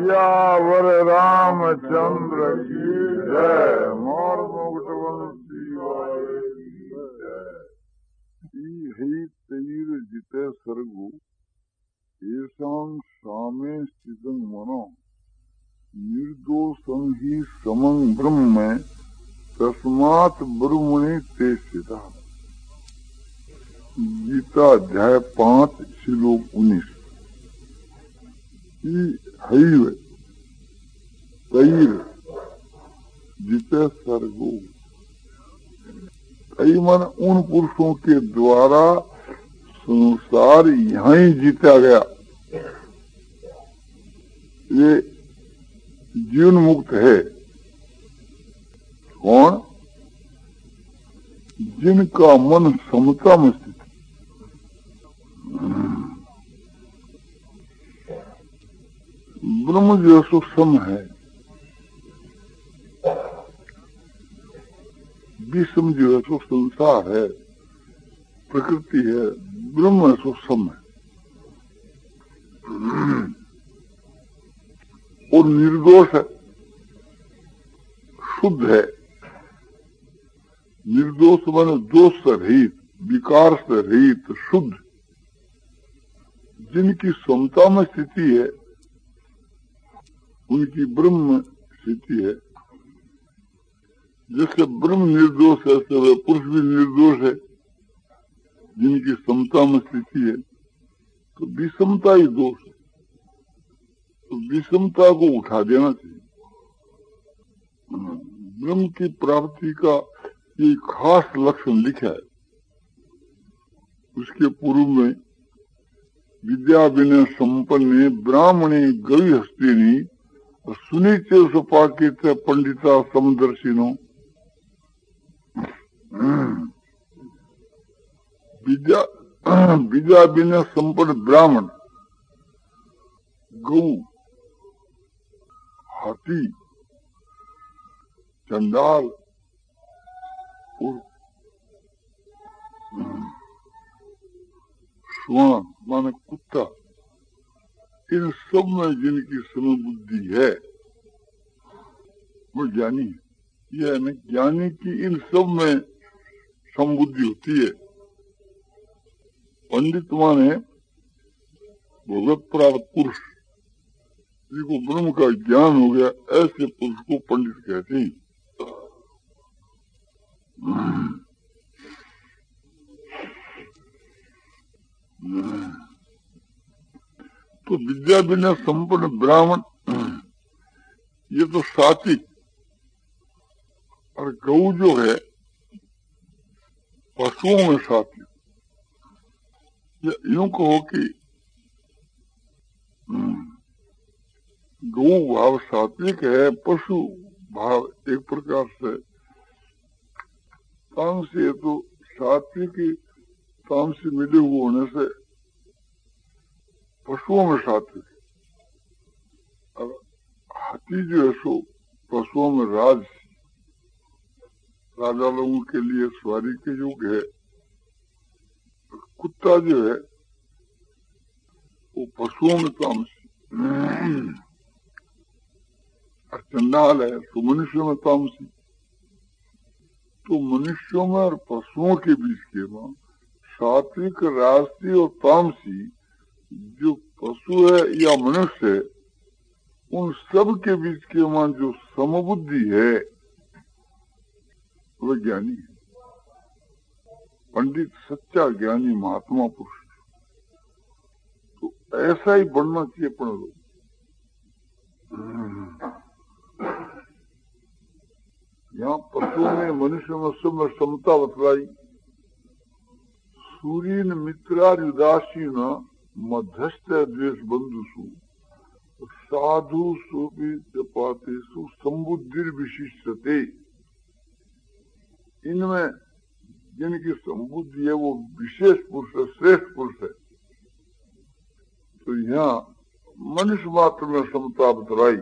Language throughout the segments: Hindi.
सियावर रामचंद्र की जय। मोर मुकुट वंशी ही तैर जिते सर्गु येषां सामे स्थितं मनो। निर्दोषं ही समं ब्रह्म तस्मात् ब्रह्मणि ते स्थिता गीता अध्याय पाँच, श्लोक उन्नीस। हैव तैर जित सर्गो। कई मन उन पुरुषों के द्वारा संसार यहाँ ही जीता गया। ये जीवन मुक्त है। कौन जिनका मन समता में स्थित ब्रह्म जो सूक्ष्म है विषम जो है सो संसार है प्रकृति है ब्रह्म सूक्ष्म है और निर्दोष है शुद्ध है निर्दोष मन दोष से रहित विकार से रहित शुद्ध। जिनकी समता में स्थिति है, उनकी ब्रह्म स्थिति है। जिससे ब्रह्म निर्दोष है तो वह पुरुष भी निर्दोष है। जिनकी समता में स्थिति है तो विषमता ही दोष है। तो विषमता को उठा देना चाहिए। ब्रह्म की प्राप्ति का ये खास लक्षण लिखा है। उसके पूर्व में विद्या विनय संपन्न ब्राह्मणे गवि हस्तिनी सुनीचे सुपाकित पंडिता समदर्शिनो। विद्या विद्या बिना संपन्न ब्राह्मण गौ हाथी, चंडाल स्वर्ण माने कुत्ता इन सब में जिनकी समबुद्धि है वो ज्ञानी है ज्ञानी की इन सब में समबुद्धि होती है पंडित माने भगवत प्राप्त पुरुष जिसको ब्रह्म का ज्ञान हो गया ऐसे पुरुष को पंडित कहते हैं तो विद्या बिना संपूर्ण ब्राह्मण ये तो सात्विक और गौ जो है पशुओं में सात्विक यूँ कहो कि हम्म, गौ भाव सात्विक है पशु भाव एक प्रकार से तो सात्विक तामसी मिले हुए होने से पशुओं में सात्विक और हाथी जो है सो पशुओं में राज राजा लोगों के लिए सवारी के युग है कुत्ता जो है वो पशुओं में तामसी और चंडाल है तो मनुष्यों में तामसी तो मनुष्यों में और पशुओं के बीच के में सात्विक राष्ट्रीय और तामसी जो पशु है या मनुष्य है, उन सब के बीच के मान जो समबुद्धि है, वह ज्ञानी है। पंडित सच्चा ज्ञानी महात्मा पुरुष। तो ऐसा ही बनना चाहिए अपने लोग यहाँ पशुओं में मनुष्य में में समता बतलाई। सूर्य मित्रायुदासी न मध्यस्थ द्वेष बंधुसु साधु सोपी सु संबुद्धि विशिष्टते इनमें जिनकी संबुद्धि है, वो विशेष पुरुष है, श्रेष्ठ पुरुष है। तो यहाँ मनुष्य मात्र में समता बतलाई।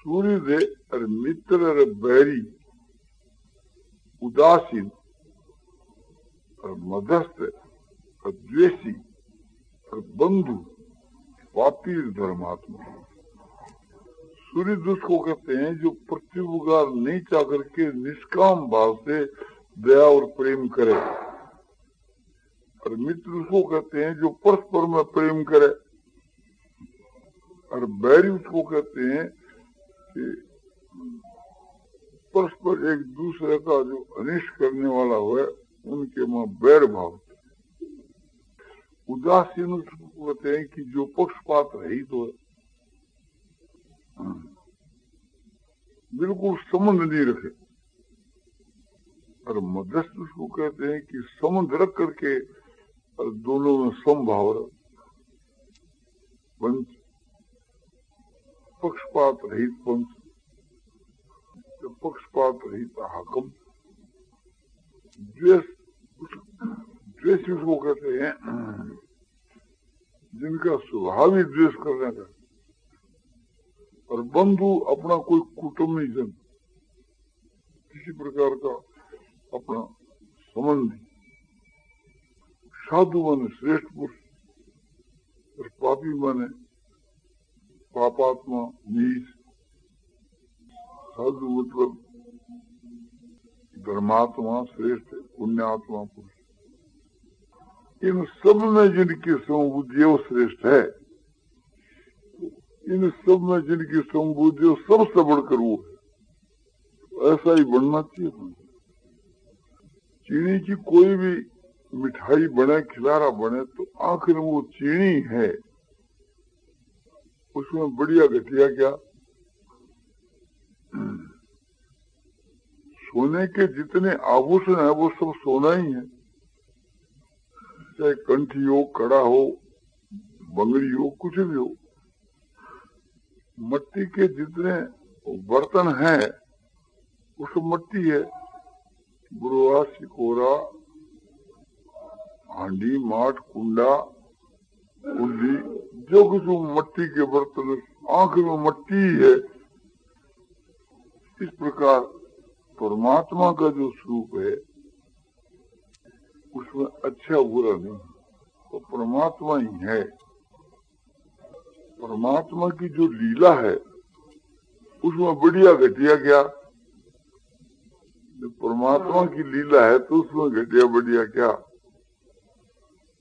सूर्य दे और मित्र और बैरी उदासीन। और द्वेषी बंधु पापी धर्मात्मा सूर्य दुष्ट को कहते हैं जो प्रत्युपकार नहीं चाह करके निष्काम भाव से दया और प्रेम करे और मित्र उसको कहते हैं जो परस्पर में प्रेम करे और बैरी उसको कहते हैं कि परस्पर एक दूसरे का जो अनिष्ट करने वाला हो उनके में बैर भाव उदासीन उसको कहते हैं कि जो पक्षपात रही तो। बिल्कुल संबंध नहीं रखे और मध्यस्थ उसको कहते हैं कि संबंध रख करके और दोनों में समभाव पंच पक्षपात रहित पंच पक्षपात रहित हाकम द्वेष द्वेष कहते हैं जिनका स्वभाव ही द्वेष करने का और बंधु अपना कोई कुटुंबी जन किसी प्रकार का अपना संबंधी साधु माने श्रेष्ठ पुरुष और पापी माने पापात्मा नीच साधु मतलब धर्मात्मा श्रेष्ठ, पुण्यात्मा पुरुष। इन सब में जिनकी समबुद्धि वो श्रेष्ठ है, इन सब में जिनकी समबुद्धि सबसे बढ़कर वो है। ऐसा ही बनना चाहिए चीनी की कोई भी मिठाई बने, खिलारा बने तो आखिर वो चीनी है। उसमें बढ़िया घटिया क्या? सोने के जितने आभूषण है, वो सब सोना ही है। चाहे कंठी हो, कड़ा हो, बंगड़ी हो, कुछ भी हो, मट्टी के जितने बर्तन हैं वो सब मट्टी है। बुरुआ, सिकोरा, हांडी, माठ, कुंडा, कुंडी, जो कुछ मट्टी के बर्तन आँख में मट्टी है, इस प्रकार परमात्मा का जो स्वरूप है, उसमें अच्छा बुरा नहीं तो परमात्मा ही है। परमात्मा की जो लीला है, उसमें बढ़िया घटिया क्या? परमात्मा की लीला है तो उसमें घटिया बढ़िया क्या?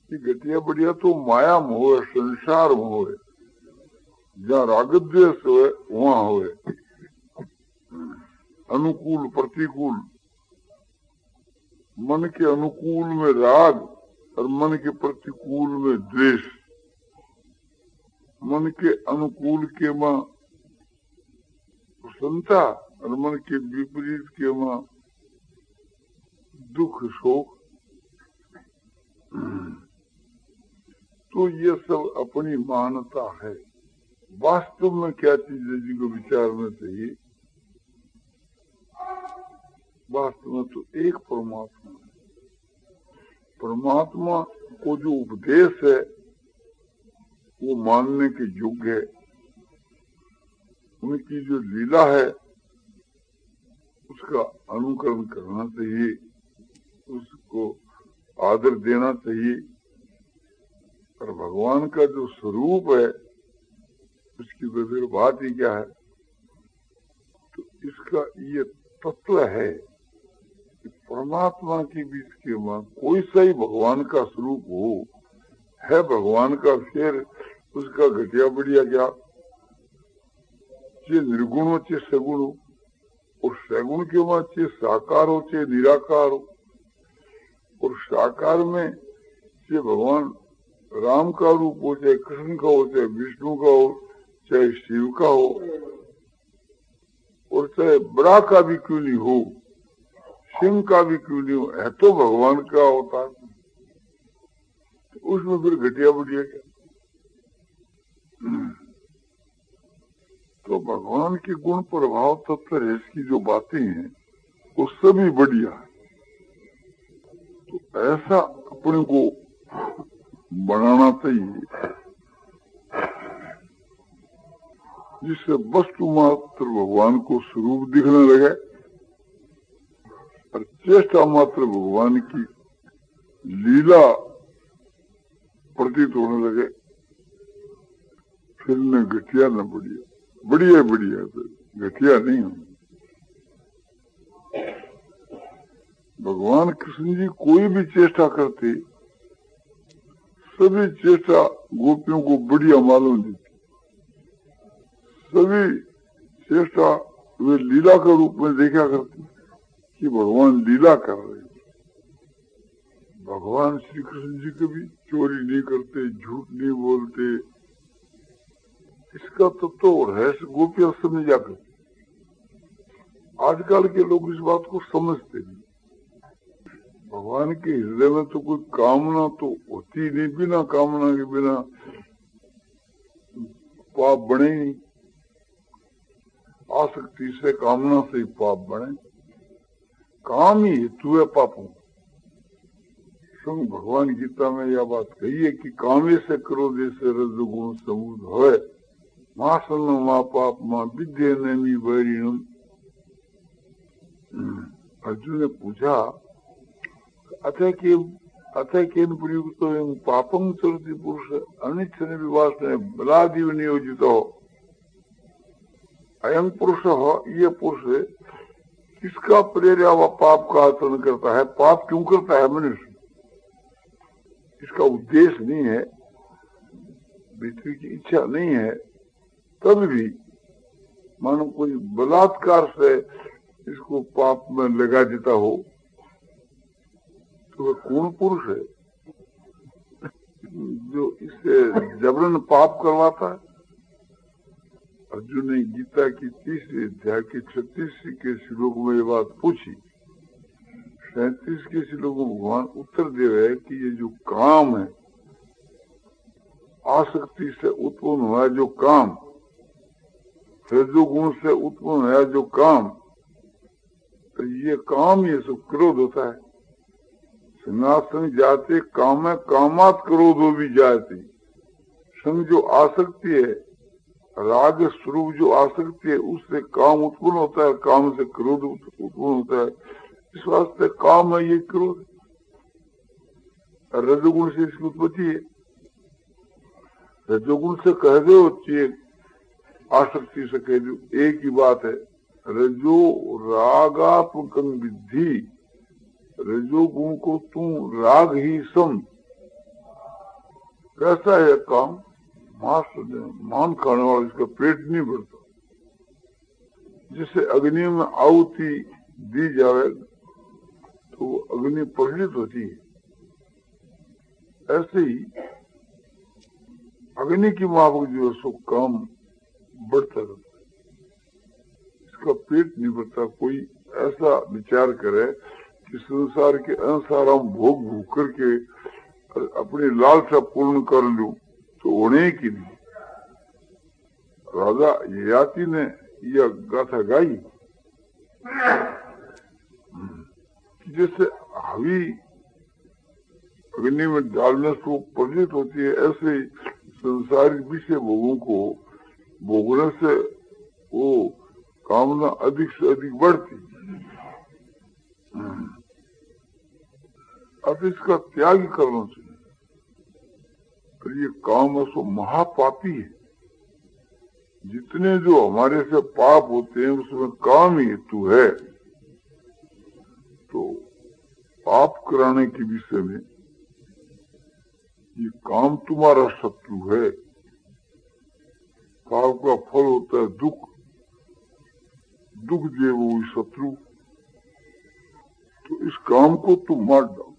कि घटिया बढ़िया तो माया मोह है, संसार मोह है। जहाँ रागद्वेश हो, वहाँ हो। अनुकूल, प्रतिकूल। मन के अनुकूल में राग और मन के प्रतिकूल में द्वेष। मन के अनुकूल के माँ प्रसन्नता और मन के विपरीत के माँ दुख, शोक। तो ये सब अपनी मानता है। वास्तव में क्या चीज़ है जी जिनको विचारना चाहिए? वास्तव में तो एक परमात्मा है। परमात्मा को जो उपदेश है, वो मानने के योग्य है। उनकी जो लीला है, उसका अनुकरण करना चाहिए, उसको आदर देना चाहिए। और भगवान का जो स्वरूप है, उसकी तो फिर बात ही क्या है? तो इसका ये तत्व है परमात्मा के बीच के माँ, कोई सा ही भगवान का स्वरूप हो, है भगवान का फिर उसका घटिया बढ़िया क्या चे निर्गुण हो चे सगुण हो, और सगुण के वहाँ चे साकार हो चे निराकार हो। और साकार में चे भगवान राम का रूप हो, चाहे कृष्ण का हो, चाहे विष्णु का हो, चाहे शिव का हो, और चाहे बड़ा का भी क्यों नहीं हो सिंह का भी क्यों नहीं हो? तो भगवान का होता है तो उसमें फिर घटिया बढ़िया क्या? तो भगवान के गुण प्रभाव तत्व है इसकी जो बातें हैं, वो सभी बढ़िया है। तो ऐसा अपने को बनाना चाहिए, जिससे वस्तु मात्र भगवान को स्वरूप दिखने लगे। और चेष्टा मात्र भगवान की लीला प्रतीत होने लगे। फिर न घटिया न बढ़िया। बढ़िया बढ़िया तो घटिया नहीं हो भगवान कृष्ण जी कोई भी चेष्टा करते, सभी चेष्टा गोपियों को बढ़िया मालूम देती। सभी चेष्टा वे लीला के रूप में देखा करते। कि भगवान लीला कर रहे भगवान श्री कृष्ण जी कभी चोरी नहीं करते, झूठ नहीं बोलते। इसका तत्व तो रहस्य गोपियाँ समझ जाकर आजकल के लोग इस बात को समझते नहीं। भगवान के हृदय में तो कोई कामना तो होती नहीं, बिना कामना के बिना पाप बने नहीं। आसक्ति से कामना से ही पाप बने। काम ही हेतु है पापों संग भगवान गीता में यह बात कही है कि कामे से करो जैसे रजगुण समूद हो मासल माँ पाप माँ विद्य नमी बैरिणम अर्जुन ने पूछा अथ कि अथ केन प्रयुक्त पापम चलती पुरुष अनिच्छन विवास बलादिव नियोजित हो। अयम पुरुष हो, ये पुरुष किसका प्रेरिया व पाप का आचरण करता है। पाप क्यों करता है मनुष्य? इसका उद्देश्य नहीं है। मृत्यु की इच्छा नहीं है। तब भी मानो कोई बलात्कार से इसको पाप में लगा देता हो तो वह कौन पुरुष है? जो इससे जबरन पाप करवाता है। अर्जुन ने गीता की तीसरी अध्याय के छत्तीस के श्लोक में ये बात पूछी। सैतीस के श्लोक में भगवान उत्तर दे रहे कि ये जो काम है, आसक्ति से उत्पन्न हुआ जो काम, रजोगुण से उत्पन्न हुआ जो काम तो ये काम ये सब क्रोध होता है। सिंहासन जाते काम है कामात क्रोध हो भी जाती संग जो आसक्ति है राग स्वरूप जो आसक्ति है, उससे काम उत्पन्न होता है, काम से क्रोध उत्पन्न होता है। इस वास्ते काम है, ये क्रोध। रजोगुण से इसकी उत्पत्ति है। रजोगुण से कह दो चाहिए आसक्ति से कह दो, एक ही बात है। रजो रागात्मक विधि रजोगुण को तू राग ही सम। कैसा है काम? मांस मान खाने वाला इसका पेट नहीं भरता, जिसे अग्नि में आहुति दी जाए तो अग्नि प्रज्वलित होती है। ऐसे ही अग्नि की माफक जो है, सो काम बढ़ता रहता है। इसका पेट नहीं भरता, कोई ऐसा विचार करे कि संसार के अनुसार हम भोग भूख करके अपनी लालसा पूर्ण कर लू। तो होने की नहीं। राजा याति ने यह गाथा गाई जैसे हवी अग्नि में डालने से प्रजित होती है, ऐसे संसारिक विषय भोगों को भोगने से वो कामना अधिक से अधिक बढ़ती अब इसका त्याग करना चाहिए। तो ये काम सो महापापी है। जितने जो हमारे से पाप होते हैं, उसमें काम हेतु है। तो पाप कराने के विषय में ये काम तुम्हारा शत्रु है। पाप का फल होता है दुख। दुख दे वो शत्रु। तो इस काम को तुम मार डालो।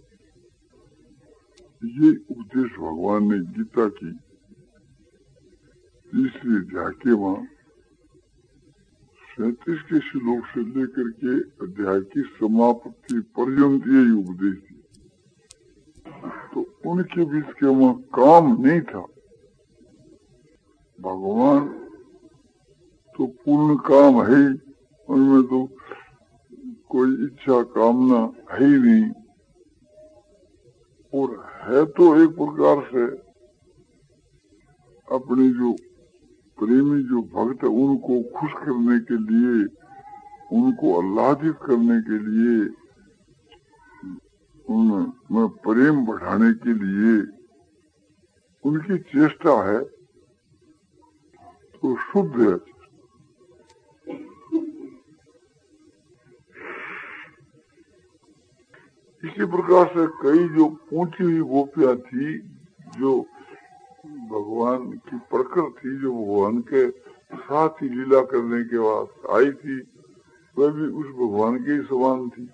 ये उपदेश भगवान ने गीता की तीसरी अध्याय के वहाँ सैतीस के श्लोक से लेकर के अध्याय की समाप्ति पर्यंत यही उपदेश दिया तो उनके बीच के वहाँ काम नहीं था भगवान तो पूर्ण काम है उनमें तो कोई इच्छा कामना है ही नहीं और है तो एक प्रकार से अपने जो प्रेमी, जो भक्त है, उनको खुश करने के लिए, उनको आह्लादित करने के लिए उनमें प्रेम बढ़ाने के लिए उनकी चेष्टा है तो शुद्ध है। इसी प्रकार से कई जो ऊँची हुई गोपियाँ थी, जो भगवान की प्रकृत थी, जो भगवान के साथ ही लीला करने के बाद आई थी, वह भी उस भगवान के ही समान थी।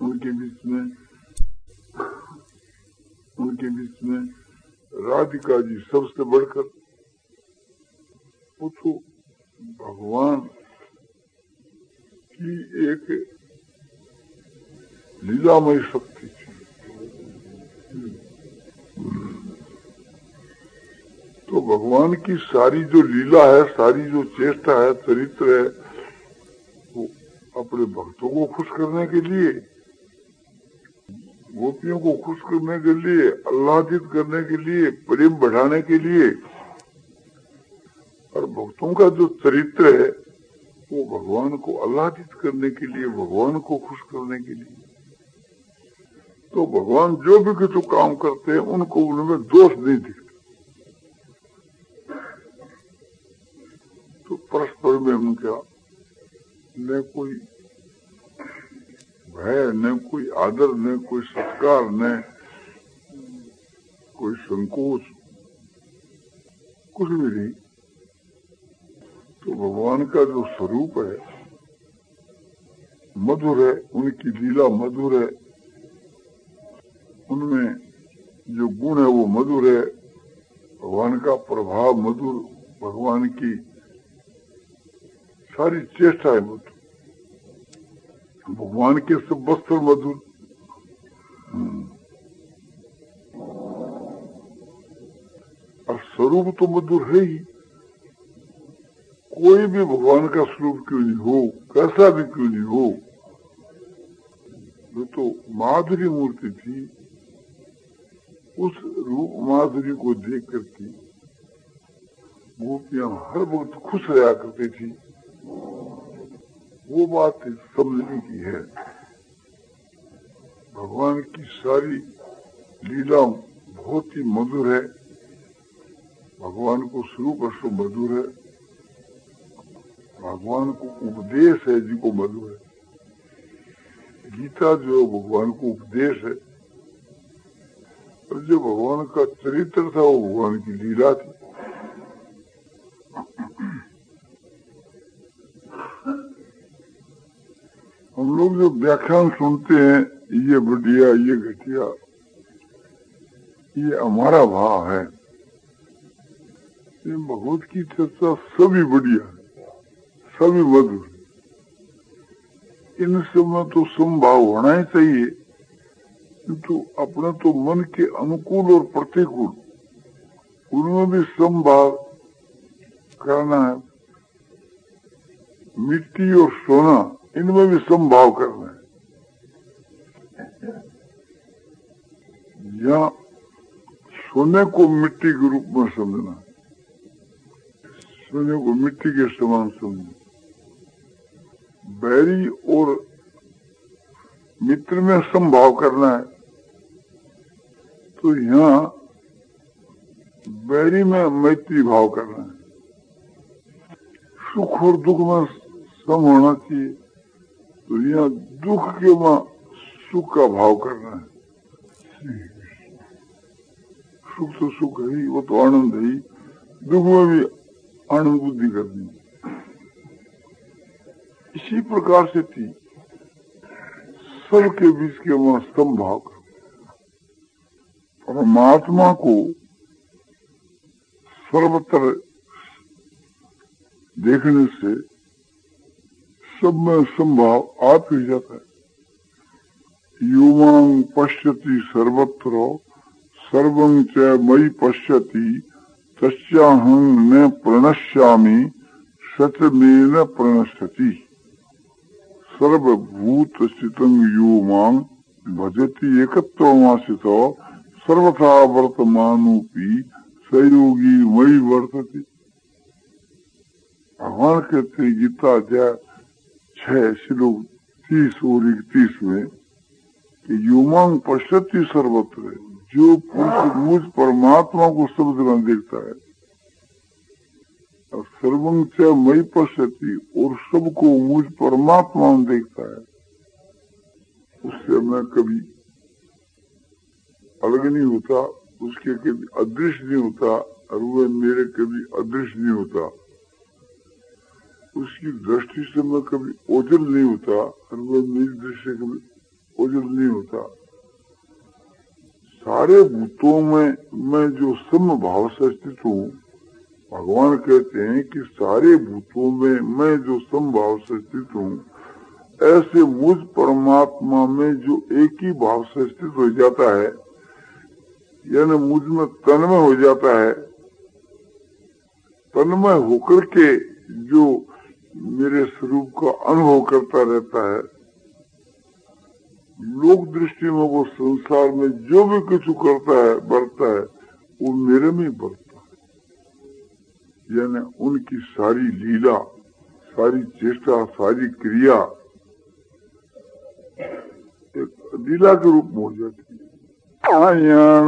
उनके बीच में, उनके बीच में राधिका जी सबसे बढ़कर भगवान की एक लीलामय शक्ति थी तो भगवान की सारी जो लीला है, सारी जो चेष्टा है, चरित्र है, वो अपने भक्तों को खुश करने के लिए, गोपियों को खुश करने के लिए, आह्लादित करने के लिए, प्रेम बढ़ाने के लिए, और भक्तों का जो चरित्र है, वो भगवान को आह्लादित करने के लिए, भगवान को खुश करने के लिए। तो भगवान जो भी किसी काम करते हैं, उनको उनमें दोष नहीं दिखते। तो परस्पर में उनका न कोई भय, न कोई आदर, न कोई सत्कार, न कोई संकोच, कुछ भी नहीं। तो भगवान का जो स्वरूप है, मधुर है, उनकी लीला मधुर है उनमें जो गुण है वो मधुर है, भगवान का प्रभाव मधुर, भगवान की सारी चेष्टा है मधुर। भगवान के सब वस्त्र मधुर। और स्वरूप तो मधुर है ही। कोई भी भगवान का स्वरूप क्यों नहीं हो, कैसा भी क्यों नहीं हो जो तो माधुरी मूर्ति थी। उस रूप माधुरी को देख करके गोपियाँ हर वक्त खुश रहा करती थी। वो बात समझने की है। भगवान की सारी लीला बहुत ही मधुर है। भगवान को शुरू स्वरूप अश्व मधुर है। भगवान को उपदेश है जी को मधुर है। गीता जो भगवान को उपदेश है। जो भगवान का चरित्र था, वो भगवान की लीला थी। हम लोग जो व्याख्यान सुनते हैं, ये बढ़िया, ये घटिया, ये हमारा भाव है। ये भगवत की चर्चा सभी बढ़िया है, सभी मधुर इन सब में तो संभाव होना ही चाहिए। किंतु अपने तो मन के अनुकूल और प्रतिकूल। उनमें भी संभाव करना है। मिट्टी और सोना, इनमें भी संभाव करना है। या सोने को मिट्टी के रूप में समझना सोने को मिट्टी के समान समझना बैरी और मित्र में संभाव करना है। तो यहाँ बैरी में मैत्री भाव करना है। सुख और दुख में सम होना चाहिए। तो यहाँ दुख के में सुख का भाव करना है। सुख तो सुख है ही, वो तो आनंद है ही। दुख में भी आनंद बुद्धि करनी इसी प्रकार से थी। सबके बीच के वहाँ संभाव कर परमात्मा को सर्वत्र देखने से सब में संभाव आप ही जाता है। युवांग पश्यति सर्वत्र, सर्वं च मई पश्यति तस्हं न प्रणश्यामी सच में न प्रणश्यति। सर्वभूत स्थित यो मांग भजती एकत्वमासित सर्वथा वर्तमानोपी सहयोगी वही वर्तते। भगवान कहते हैं, गीता अध्याय छह, श्लोक तीस और इकतीस में कि युमांग पश्यति सर्वत्र, जो पुरुष मुझ परमात्मा को जगह देखता है, और सर्वंग से मई पश्यति और सबको मुझ परमात्मा देखता है, उससे मैं कभी अलग नहीं होता, उसके कभी अदृश्य नहीं होता, और वह मेरे कभी अदृश्य नहीं होता। उसकी दृष्टि से मैं कभी ओझल नहीं होता, और वह मेरी दृष्टि से कभी ओझल नहीं होता। सारे भूतों में मैं जो सम भाव से स्थित हूँ, भगवान कहते हैं कि सारे भूतों में मैं जो समभाव से स्थित हूँ, ऐसे मुझ परमात्मा में जो एक ही भाव से स्थित हो जाता है यानी मुझमें तन्मय हो जाता है। तन्मय होकर के जो मेरे स्वरूप का अनुभव करता रहता है, लोक दृष्टि में वो संसार में जो भी कुछ करता है, बढ़ता है, वो मेरे में बढ़ता है। यानी उनकी सारी लीला, सारी चेष्टा, सारी क्रिया एक लीला के रूप में हो जाती है। Yeah.